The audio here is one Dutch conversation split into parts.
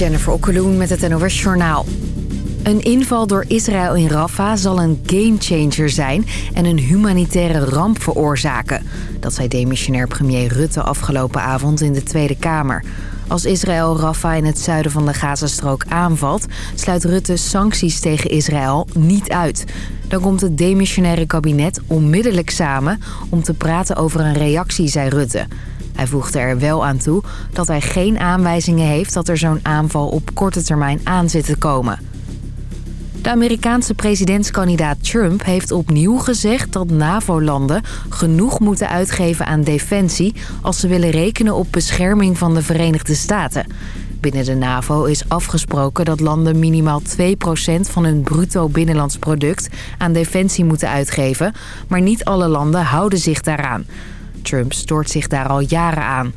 Jennifer Okkeloen met het NOS Journaal. Een inval door Israël in Rafah zal een gamechanger zijn en een humanitaire ramp veroorzaken. Dat zei demissionair premier Rutte afgelopen avond in de Tweede Kamer. Als Israël Rafah in het zuiden van de Gazastrook aanvalt... sluit Rutte sancties tegen Israël niet uit. Dan komt het demissionaire kabinet onmiddellijk samen... om te praten over een reactie, zei Rutte. Hij voegde er wel aan toe dat hij geen aanwijzingen heeft... dat er zo'n aanval op korte termijn aan zit te komen. De Amerikaanse presidentskandidaat Trump heeft opnieuw gezegd dat NAVO-landen genoeg moeten uitgeven aan defensie als ze willen rekenen op bescherming van de Verenigde Staten. Binnen de NAVO is afgesproken dat landen minimaal 2% van hun bruto binnenlands product aan defensie moeten uitgeven, maar niet alle landen houden zich daaraan. Trump stoort zich daar al jaren aan.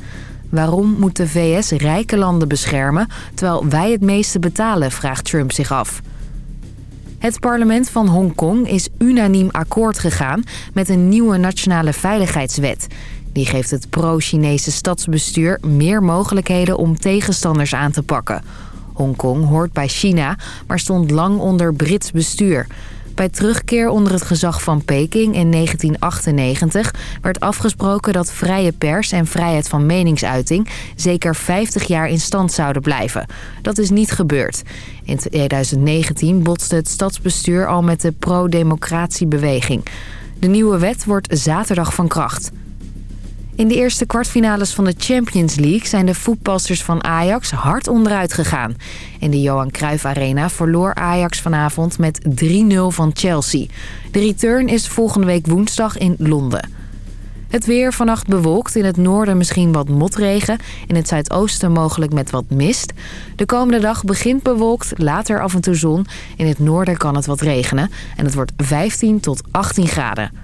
Waarom moet de VS rijke landen beschermen terwijl wij het meeste betalen, vraagt Trump zich af. Het parlement van Hongkong is unaniem akkoord gegaan met een nieuwe nationale veiligheidswet. Die geeft het pro-Chinese stadsbestuur meer mogelijkheden om tegenstanders aan te pakken. Hongkong hoort bij China, maar stond lang onder Brits bestuur. Bij terugkeer onder het gezag van Peking in 1998 werd afgesproken dat vrije pers en vrijheid van meningsuiting zeker 50 jaar in stand zouden blijven. Dat is niet gebeurd. In 2019 botste het stadsbestuur al met de pro-democratiebeweging. De nieuwe wet wordt zaterdag van kracht. In de eerste kwartfinales van de Champions League zijn de voetbalsters van Ajax hard onderuit gegaan. In de Johan Cruijff Arena verloor Ajax vanavond met 3-0 van Chelsea. De return is volgende week woensdag in Londen. Het weer vannacht bewolkt. In het noorden misschien wat motregen. In het zuidoosten mogelijk met wat mist. De komende dag begint bewolkt, later af en toe zon. In het noorden kan het wat regenen. En het wordt 15 tot 18 graden.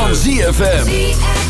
van ZFM.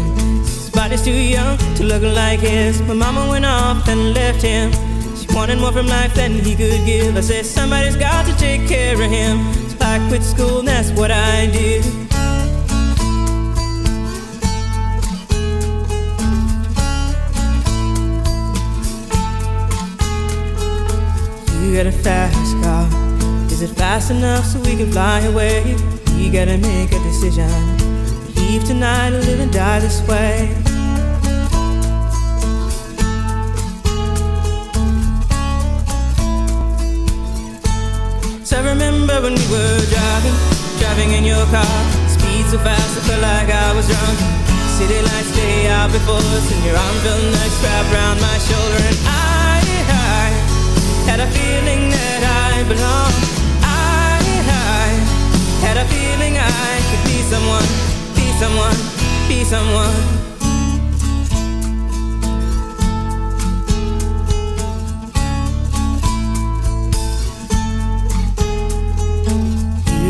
Body's too young to look like his. My mama went off and left him. She wanted more from life than he could give. I said, somebody's got to take care of him. So I quit school, and that's what I did. You got a fast car. Is it fast enough so we can fly away? We gotta make a decision. Leave tonight or live and die this way. Were driving, driving in your car. Speed so fast, I felt like I was drunk. City lights lay out before us, and your arm felt nice wrapped around my shoulder. And I, I had a feeling that I belonged. I, I had a feeling I could be someone, be someone, be someone.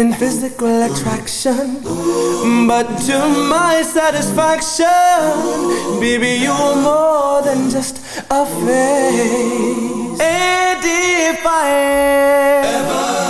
in physical attraction. But to my satisfaction, baby, you are more than just a face. And ever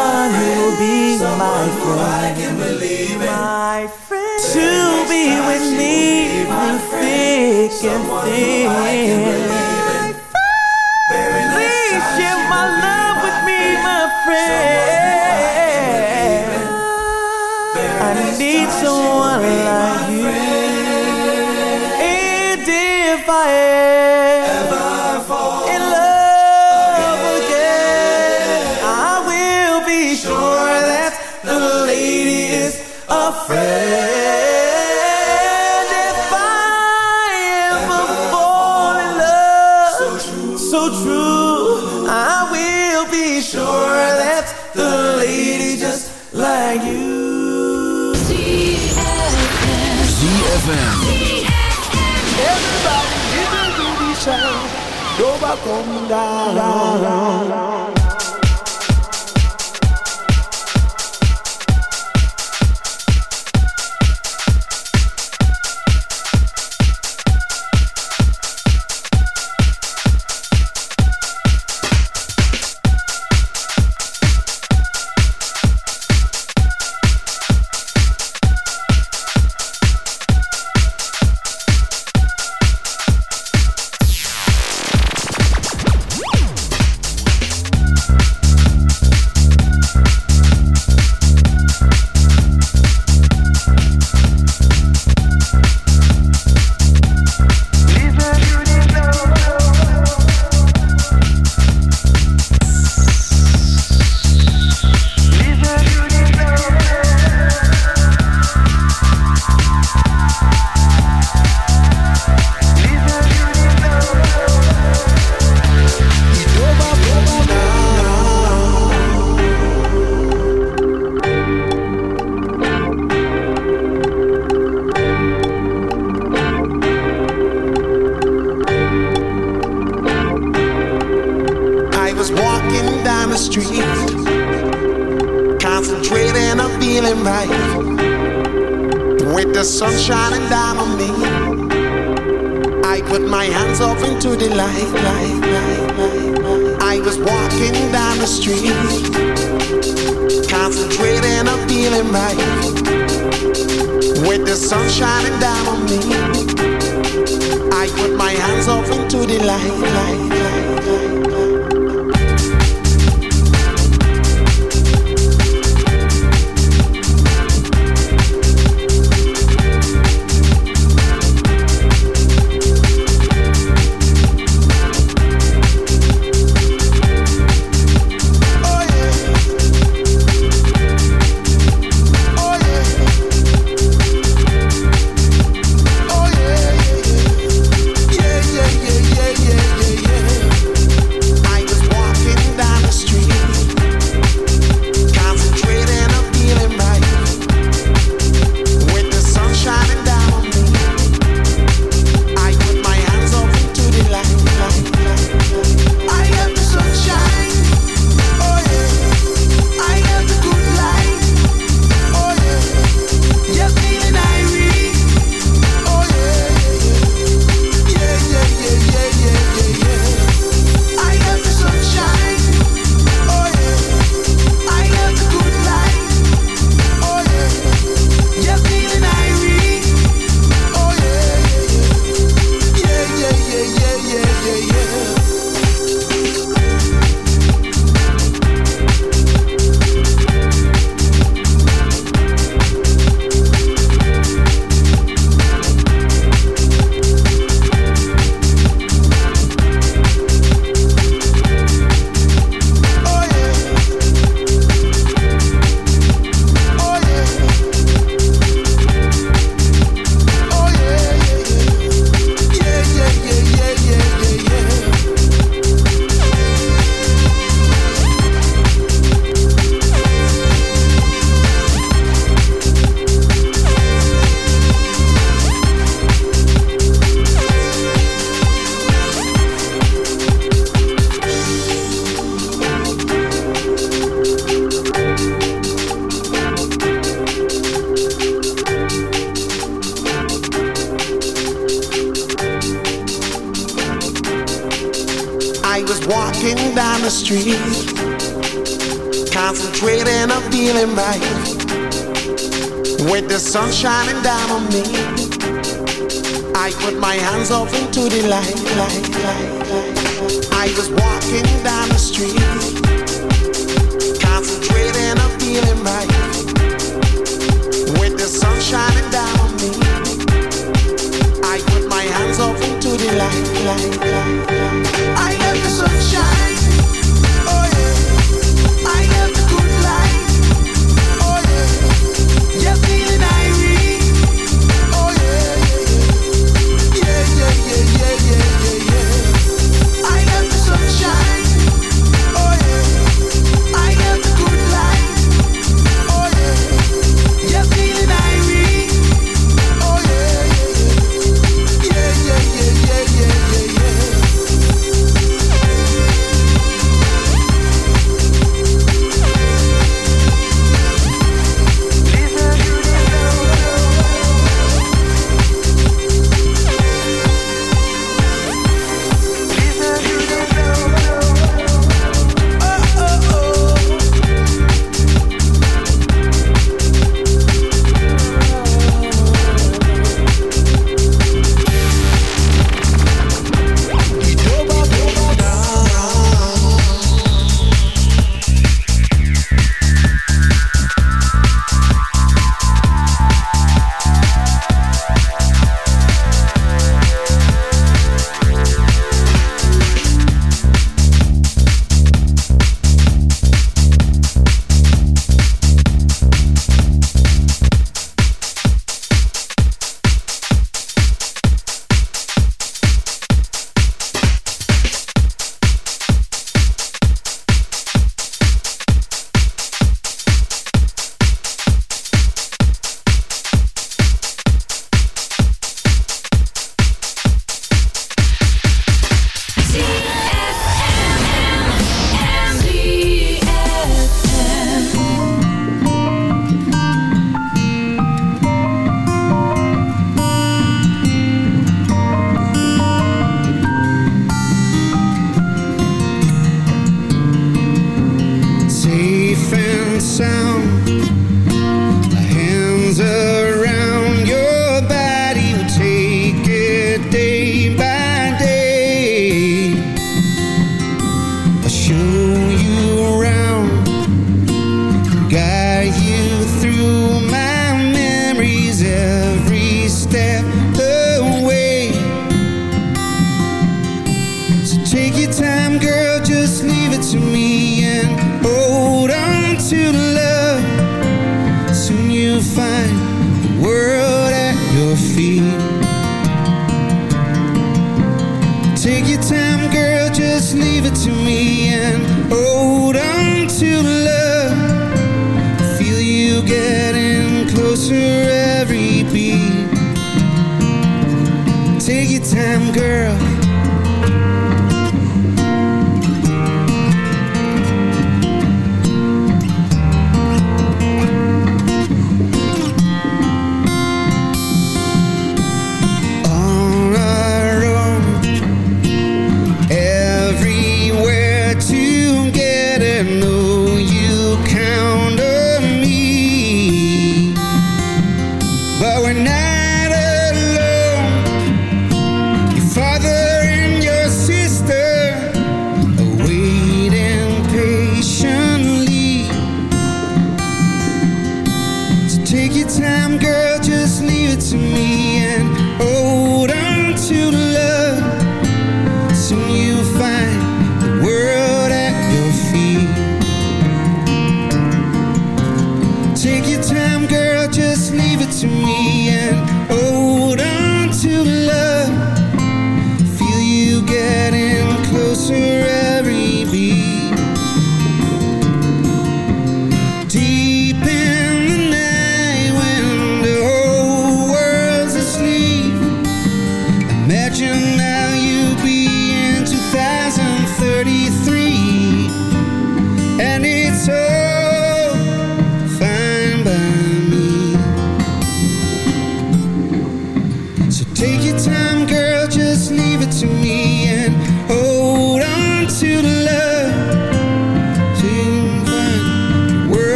I ever fall in love, like you, my friend. I need someone who'll be my friend. My friend to be with me. through thick and thin. Please share my love with me, my friend. I need someone like come down. Light,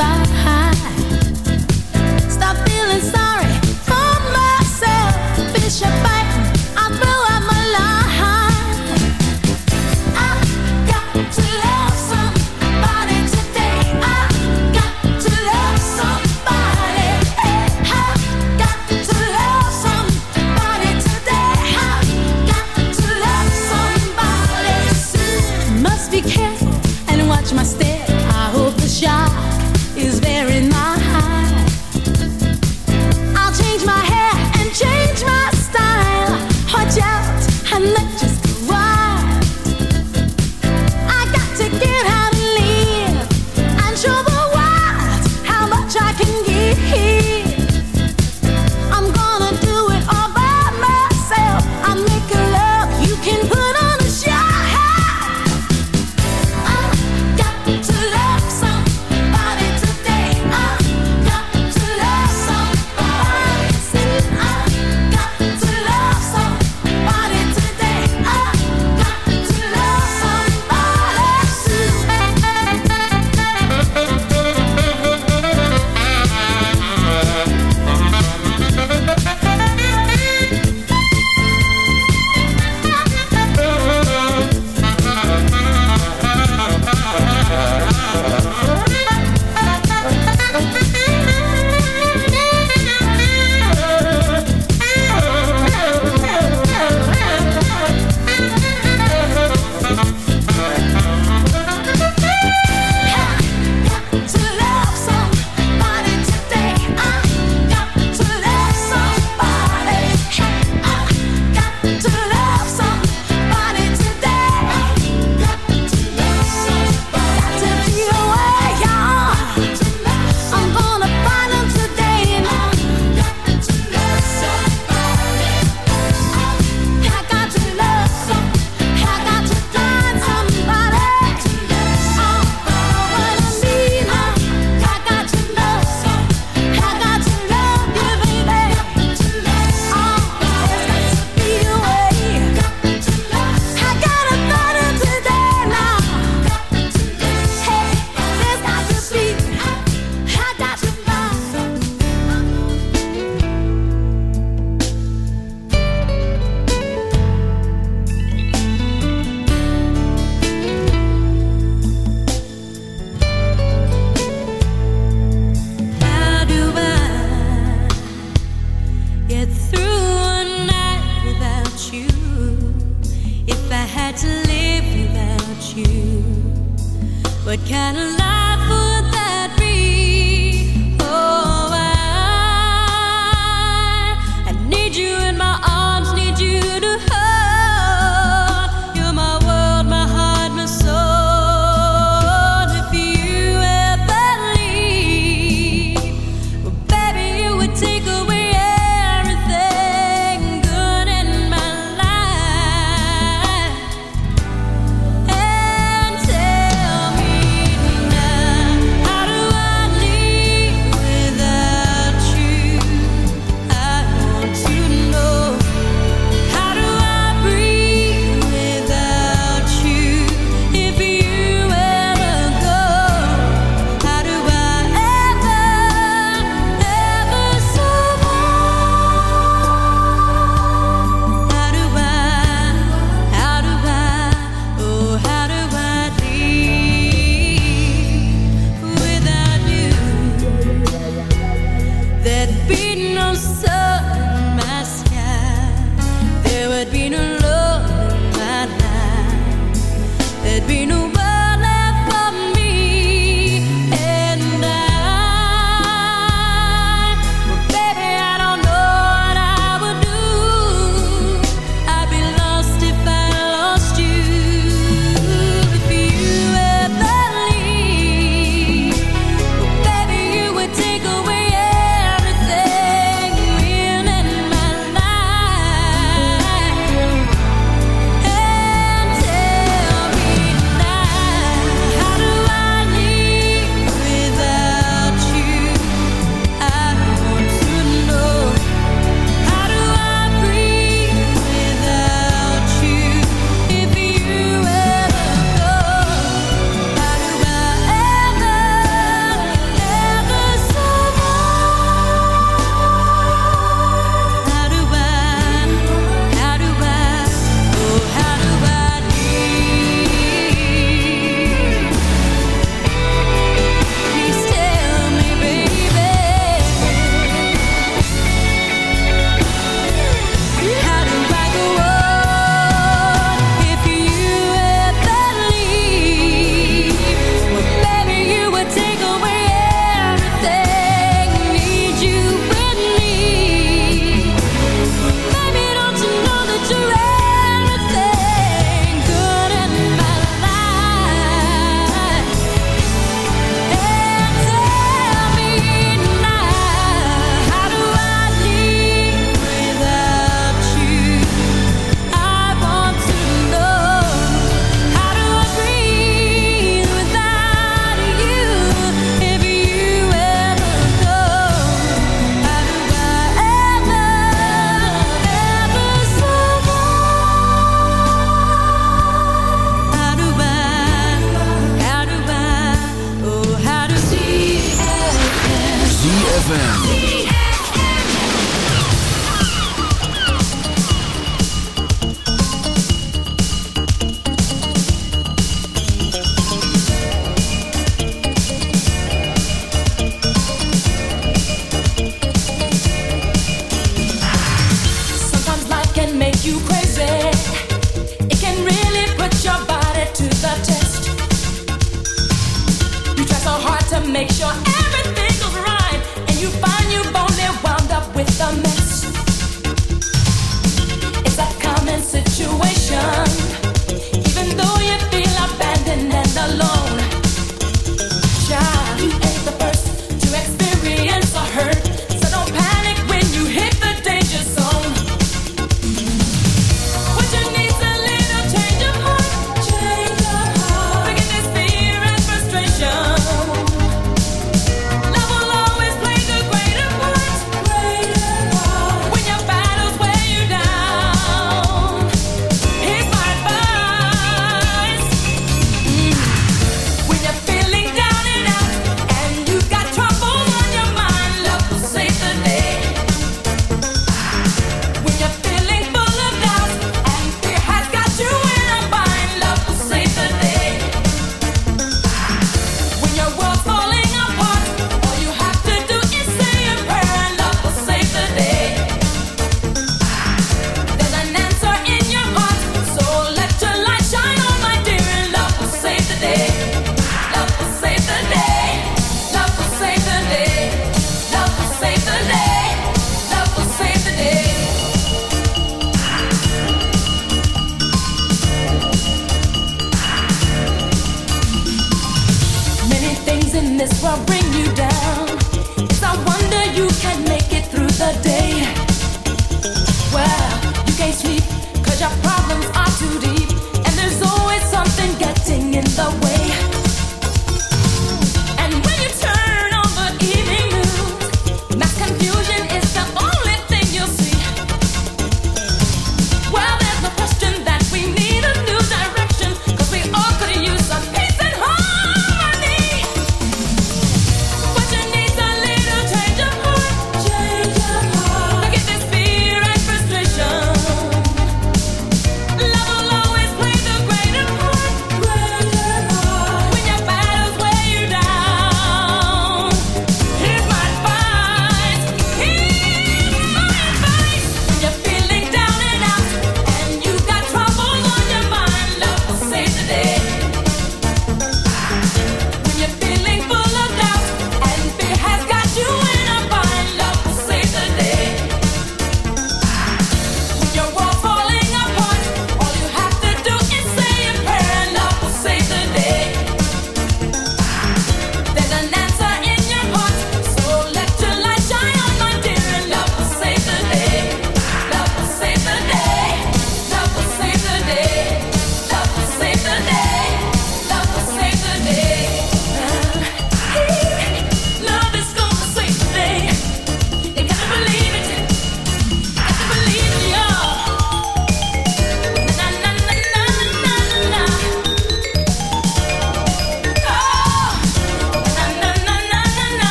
by